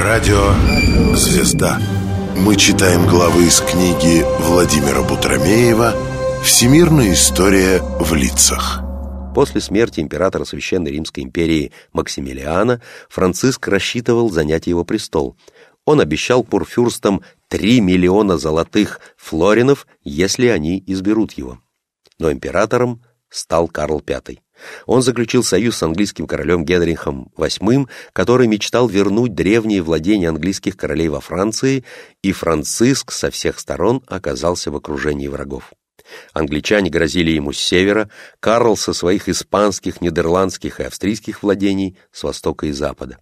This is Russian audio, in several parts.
Радио «Звезда». Мы читаем главы из книги Владимира Бутромеева «Всемирная история в лицах». После смерти императора Священной Римской империи Максимилиана Франциск рассчитывал занять его престол. Он обещал пурфюрстам 3 миллиона золотых флоринов, если они изберут его. Но императором стал Карл V. Он заключил союз с английским королем Генрихом VIII, который мечтал вернуть древние владения английских королей во Франции, и Франциск со всех сторон оказался в окружении врагов. Англичане грозили ему с севера, Карл со своих испанских, нидерландских и австрийских владений с востока и запада.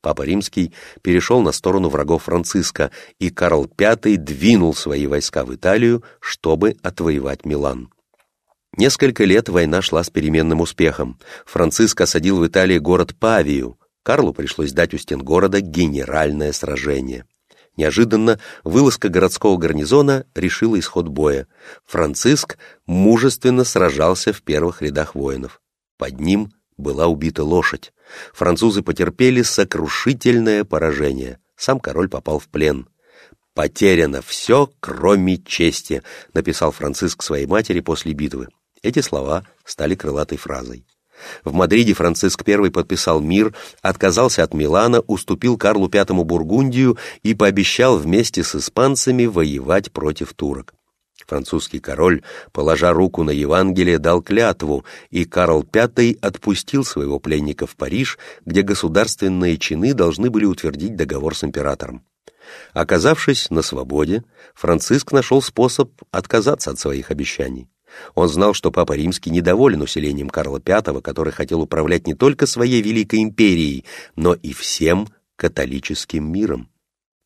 Папа Римский перешел на сторону врагов Франциска, и Карл V двинул свои войска в Италию, чтобы отвоевать Милан. Несколько лет война шла с переменным успехом. Франциск осадил в Италии город Павию. Карлу пришлось дать у стен города генеральное сражение. Неожиданно вылазка городского гарнизона решила исход боя. Франциск мужественно сражался в первых рядах воинов. Под ним была убита лошадь. Французы потерпели сокрушительное поражение. Сам король попал в плен. «Потеряно все, кроме чести», — написал Франциск своей матери после битвы. Эти слова стали крылатой фразой. В Мадриде Франциск I подписал мир, отказался от Милана, уступил Карлу V Бургундию и пообещал вместе с испанцами воевать против турок. Французский король, положа руку на Евангелие, дал клятву, и Карл V отпустил своего пленника в Париж, где государственные чины должны были утвердить договор с императором. Оказавшись на свободе, Франциск нашел способ отказаться от своих обещаний. Он знал, что Папа Римский недоволен усилением Карла V, который хотел управлять не только своей Великой Империей, но и всем католическим миром.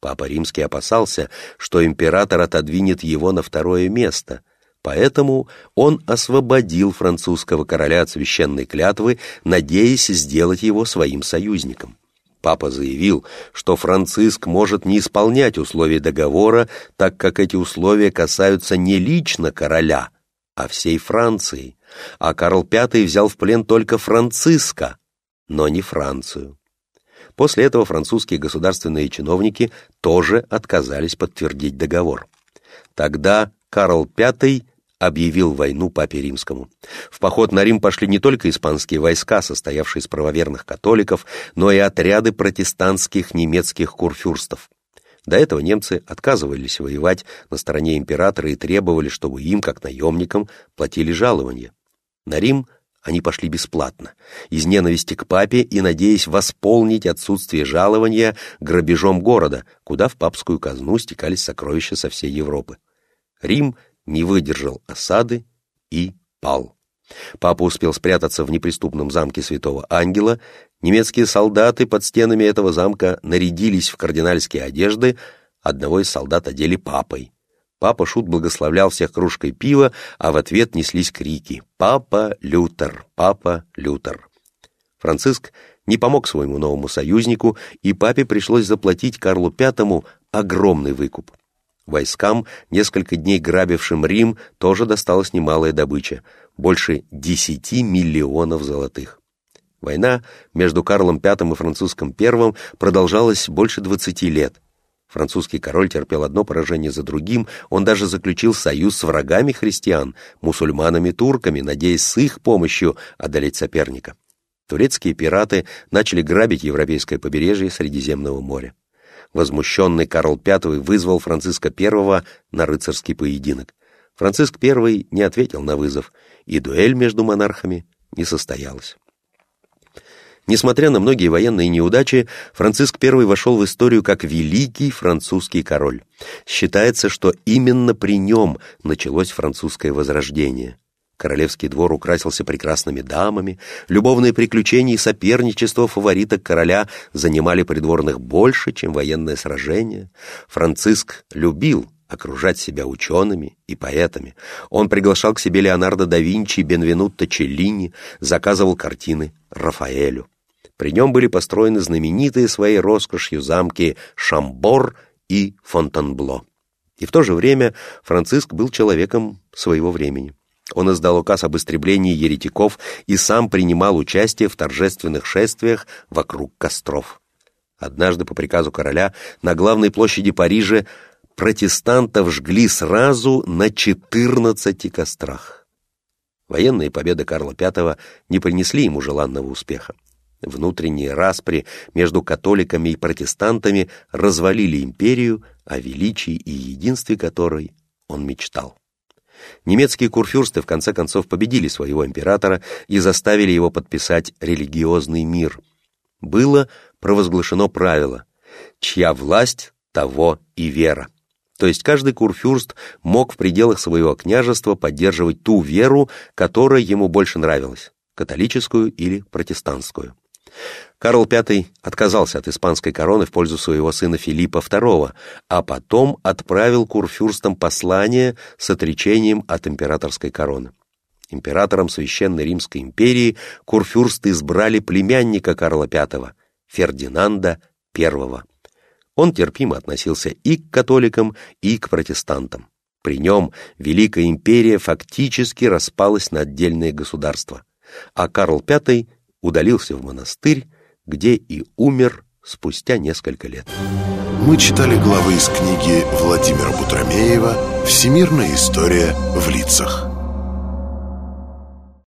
Папа Римский опасался, что император отодвинет его на второе место, поэтому он освободил французского короля от священной клятвы, надеясь сделать его своим союзником. Папа заявил, что Франциск может не исполнять условия договора, так как эти условия касаются не лично короля, а всей Франции, а Карл V взял в плен только Франциска, но не Францию. После этого французские государственные чиновники тоже отказались подтвердить договор. Тогда Карл V объявил войну папе римскому. В поход на Рим пошли не только испанские войска, состоявшие из правоверных католиков, но и отряды протестантских немецких курфюрстов. До этого немцы отказывались воевать на стороне императора и требовали, чтобы им, как наемникам, платили жалования. На Рим они пошли бесплатно, из ненависти к папе и надеясь восполнить отсутствие жалования грабежом города, куда в папскую казну стекались сокровища со всей Европы. Рим не выдержал осады и пал. Папа успел спрятаться в неприступном замке Святого Ангела, немецкие солдаты под стенами этого замка нарядились в кардинальские одежды, одного из солдат одели папой. Папа Шут благословлял всех кружкой пива, а в ответ неслись крики «Папа Лютер! Папа Лютер!». Франциск не помог своему новому союзнику, и папе пришлось заплатить Карлу V огромный выкуп. Войскам, несколько дней грабившим Рим, тоже досталась немалая добыча — больше 10 миллионов золотых. Война между Карлом V и Франциском I продолжалась больше 20 лет. Французский король терпел одно поражение за другим, он даже заключил союз с врагами христиан, мусульманами-турками, надеясь с их помощью одолеть соперника. Турецкие пираты начали грабить европейское побережье Средиземного моря. Возмущенный Карл V вызвал Франциска I на рыцарский поединок. Франциск I не ответил на вызов, и дуэль между монархами не состоялась. Несмотря на многие военные неудачи, Франциск I вошел в историю как великий французский король. Считается, что именно при нем началось французское возрождение. Королевский двор украсился прекрасными дамами, любовные приключения и соперничество фавориток короля занимали придворных больше, чем военное сражение. Франциск любил окружать себя учеными и поэтами. Он приглашал к себе Леонардо да Винчи и Бенвенутто Челлини, заказывал картины Рафаэлю. При нем были построены знаменитые своей роскошью замки Шамбор и Фонтенбло. И в то же время Франциск был человеком своего времени. Он издал указ об истреблении еретиков и сам принимал участие в торжественных шествиях вокруг костров. Однажды по приказу короля на главной площади Парижа протестантов жгли сразу на 14 кострах. Военные победы Карла V не принесли ему желанного успеха. Внутренние распри между католиками и протестантами развалили империю, о величии и единстве которой он мечтал. Немецкие курфюрсты в конце концов победили своего императора и заставили его подписать религиозный мир. Было провозглашено правило «чья власть, того и вера». То есть каждый курфюрст мог в пределах своего княжества поддерживать ту веру, которая ему больше нравилась – католическую или протестантскую. Карл V отказался от испанской короны в пользу своего сына Филиппа II, а потом отправил курфюрстам послание с отречением от императорской короны. Императором Священной Римской империи курфюрсты избрали племянника Карла V, Фердинанда I. Он терпимо относился и к католикам, и к протестантам. При нем Великая империя фактически распалась на отдельные государства, а Карл V удалился в монастырь, где и умер спустя несколько лет. Мы читали главы из книги Владимира Бутромеева «Всемирная история в лицах».